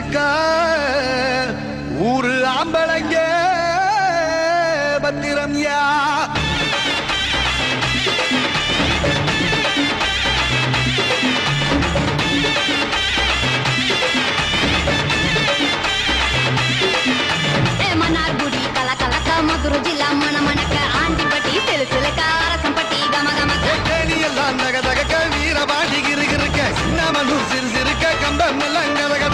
இருக்க ஊரு ஆம்பளைங்க பத்திரம் யா. மதுரை ஜில்லா மன மணக்க ஆண்டிப்பட்டி சிலு சிலுக்க அரசம்பட்டி கம கமக்க கேணியெல்லாம் நகதக வீரபாடி இருக்க நமனு சிறு சிறுக்க கம்பம் எல்லாம் கதக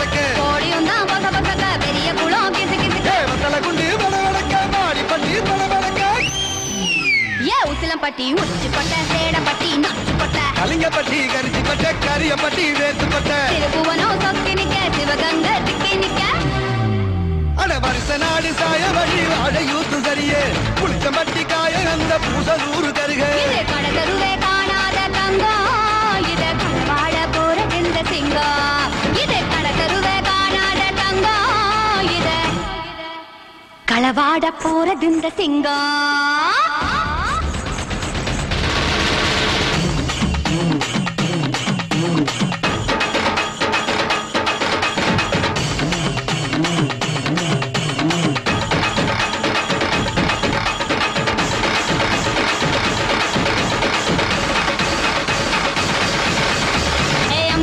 ஏ உசிலம்பட்டி உச்சிப்பட்ட சேடப்பட்டி நச்சுப்பட்ட. கலிங்கப்பட்டி கரிசி பட்ட கரியப்பட்டி வேத்துப்பட்ட. திருப்புவனம் சொக்கி நிக்க சிவகங்க திக்கி நிக்க. அட வருஷ நாடு சாய வழி வாழ யூத்து சரியே. புளிச்சம்பட்டி காய அந்த பூசலூரு கருக. இது கடகருவே காணாத தங்கம் இது கடவாழ போறது இந்த சிங்கம் இது கடகருவே காணாத தங்கம் இது களவாட போறது இந்த சிங்கம்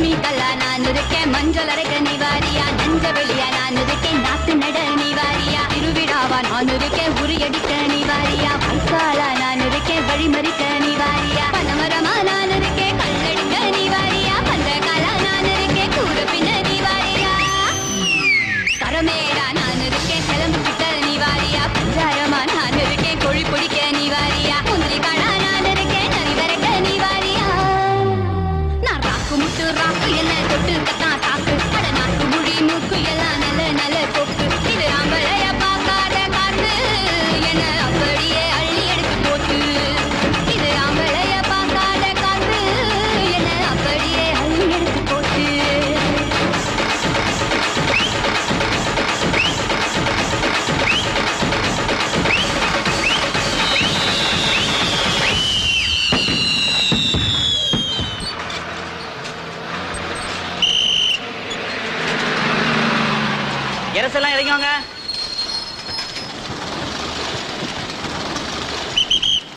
ஏ கல்லா நான் இருக்கேன் மஞ்சள் அரைக்க நீ வாரியா நஞ்ச வெளியா நான் இருக்கேன் நாட்டு நட நீ வாரியா. இரசெல்லாம் இறங்கிவாங்க.